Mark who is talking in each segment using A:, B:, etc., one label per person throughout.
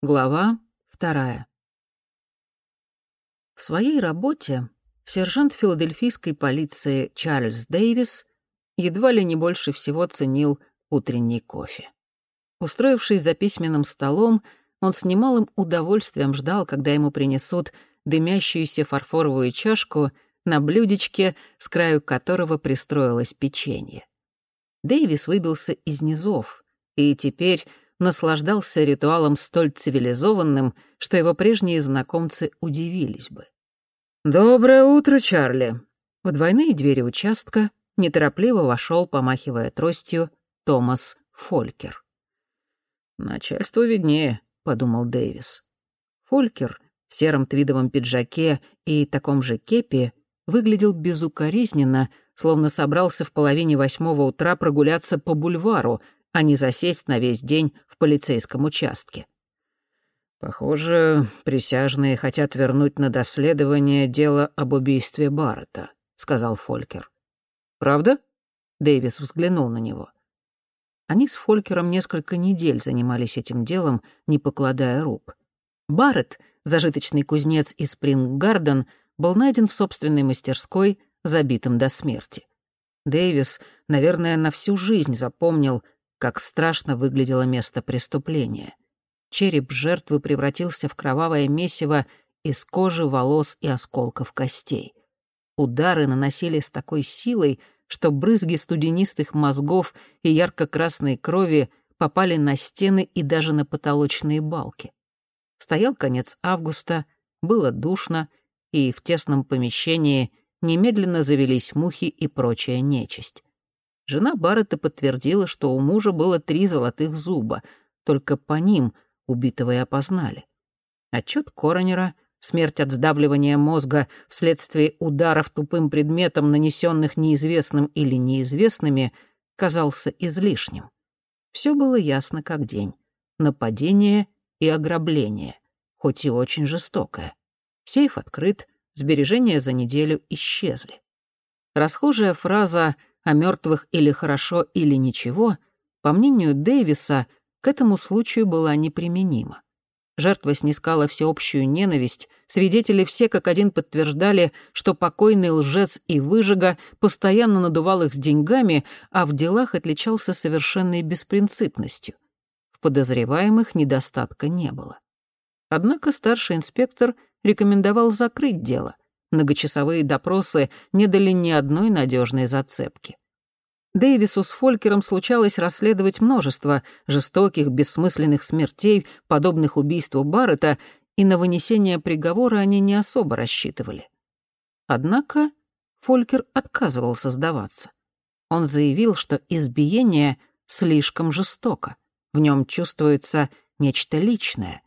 A: Глава вторая. В своей работе сержант филадельфийской полиции Чарльз Дэвис едва ли не больше всего ценил утренний кофе. Устроившись за письменным столом, он с немалым удовольствием ждал, когда ему принесут дымящуюся фарфоровую чашку на блюдечке, с краю которого пристроилось печенье. Дэвис выбился из низов, и теперь наслаждался ритуалом столь цивилизованным, что его прежние знакомцы удивились бы. «Доброе утро, Чарли!» В двойные двери участка неторопливо вошел, помахивая тростью, Томас Фолькер. «Начальство виднее», — подумал Дэвис. Фолькер в сером твидовом пиджаке и таком же кепе выглядел безукоризненно, словно собрался в половине восьмого утра прогуляться по бульвару, а не засесть на весь день в полицейском участке. «Похоже, присяжные хотят вернуть на доследование дело об убийстве Баррета», — сказал Фолькер. «Правда?» — Дэвис взглянул на него. Они с Фолькером несколько недель занимались этим делом, не покладая рук. Барретт, зажиточный кузнец из Спринггарден, был найден в собственной мастерской, забитым до смерти. Дэвис, наверное, на всю жизнь запомнил, как страшно выглядело место преступления. Череп жертвы превратился в кровавое месиво из кожи, волос и осколков костей. Удары наносили с такой силой, что брызги студенистых мозгов и ярко-красной крови попали на стены и даже на потолочные балки. Стоял конец августа, было душно, и в тесном помещении немедленно завелись мухи и прочая нечисть. Жена Баррета подтвердила, что у мужа было три золотых зуба, только по ним убитого и опознали. Отчет коронера смерть от сдавливания мозга вследствие ударов тупым предметом, нанесенных неизвестным или неизвестными, казался излишним. Все было ясно как день. Нападение и ограбление, хоть и очень жестокое. Сейф открыт, сбережения за неделю исчезли. Расхожая фраза о мертвых или хорошо, или ничего, по мнению Дэвиса, к этому случаю была неприменима. Жертва снискала всеобщую ненависть, свидетели все как один подтверждали, что покойный лжец и выжига постоянно надувал их с деньгами, а в делах отличался совершенной беспринципностью. В подозреваемых недостатка не было. Однако старший инспектор рекомендовал закрыть дело — Многочасовые допросы не дали ни одной надежной зацепки. Дэвису с Фолькером случалось расследовать множество жестоких, бессмысленных смертей, подобных убийству Баррета, и на вынесение приговора они не особо рассчитывали. Однако Фолькер отказывался сдаваться. Он заявил, что избиение слишком жестоко. В нем чувствуется нечто личное,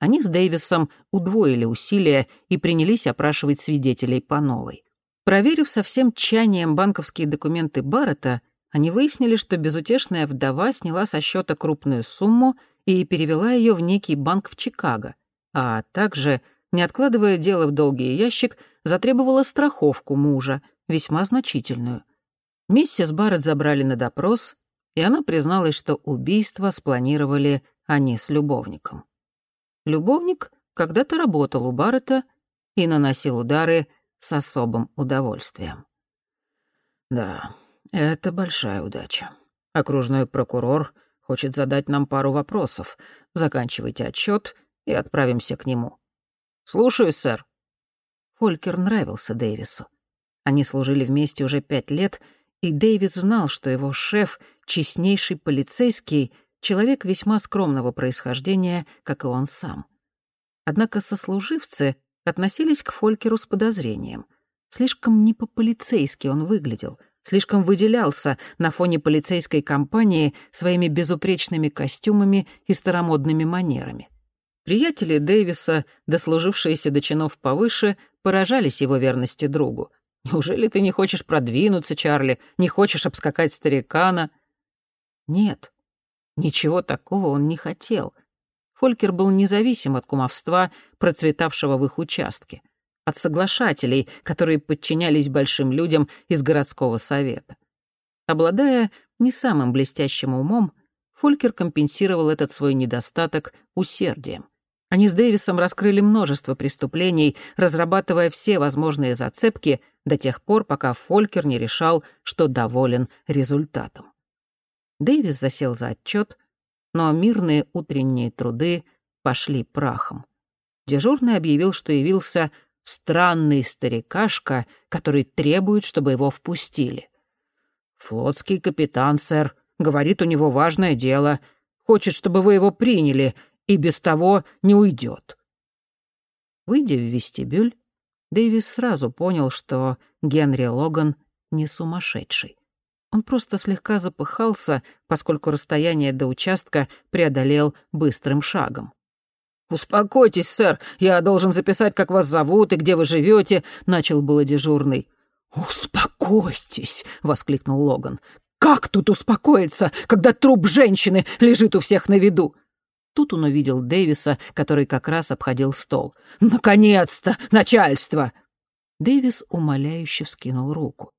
A: они с Дэвисом удвоили усилия и принялись опрашивать свидетелей по новой. Проверив со всем тщанием банковские документы Баррета, они выяснили, что безутешная вдова сняла со счета крупную сумму и перевела ее в некий банк в Чикаго, а также, не откладывая дело в долгий ящик, затребовала страховку мужа, весьма значительную. Миссис Барретт забрали на допрос, и она призналась, что убийство спланировали они с любовником. Любовник когда-то работал у Баррета и наносил удары с особым удовольствием. «Да, это большая удача. Окружной прокурор хочет задать нам пару вопросов. Заканчивайте отчет и отправимся к нему». «Слушаюсь, сэр». Фолькер нравился Дэвису. Они служили вместе уже пять лет, и Дэвис знал, что его шеф, честнейший полицейский — человек весьма скромного происхождения, как и он сам. Однако сослуживцы относились к Фолькеру с подозрением. Слишком не по-полицейски он выглядел, слишком выделялся на фоне полицейской компании своими безупречными костюмами и старомодными манерами. Приятели Дэвиса, дослужившиеся до чинов повыше, поражались его верности другу. «Неужели ты не хочешь продвинуться, Чарли? Не хочешь обскакать старикана?» Нет, Ничего такого он не хотел. Фолькер был независим от кумовства, процветавшего в их участке, от соглашателей, которые подчинялись большим людям из городского совета. Обладая не самым блестящим умом, Фолькер компенсировал этот свой недостаток усердием. Они с Дэвисом раскрыли множество преступлений, разрабатывая все возможные зацепки до тех пор, пока Фолькер не решал, что доволен результатом. Дэвис засел за отчет, но мирные утренние труды пошли прахом. Дежурный объявил, что явился странный старикашка, который требует, чтобы его впустили. «Флотский капитан, сэр», Говорит, у него важное дело. Хочет, чтобы вы его приняли, и без того не уйдет. Выйдя в вестибюль, Дэвис сразу понял, что Генри Логан не сумасшедший. Он просто слегка запыхался, поскольку расстояние до участка преодолел быстрым шагом. «Успокойтесь, сэр, я должен записать, как вас зовут и где вы живете», — начал было дежурный. «Успокойтесь!» — воскликнул Логан. Как тут успокоиться, когда труп женщины лежит у всех на виду? Тут он увидел Дэвиса, который как раз обходил стол. «Наконец-то! Начальство!» Дэвис умоляюще вскинул руку.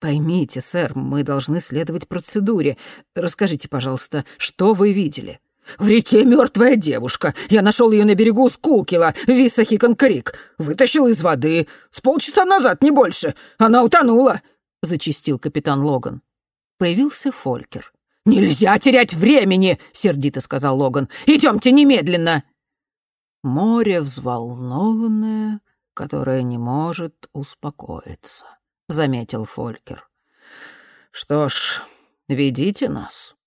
A: «Поймите, сэр, мы должны следовать процедуре. Расскажите, пожалуйста, что вы видели?» «В реке мертвая девушка. Я нашел ее на берегу Скулкила, Виссахикон-Крик. Вытащил из воды. С полчаса назад, не больше. Она утонула», — зачистил капитан Логан. Появился Фолькер. «Нельзя терять времени!» — сердито сказал Логан. «Идемте немедленно!» «Море взволнованное, которое не может успокоиться», — заметил Фолькер. «Что ж, ведите нас».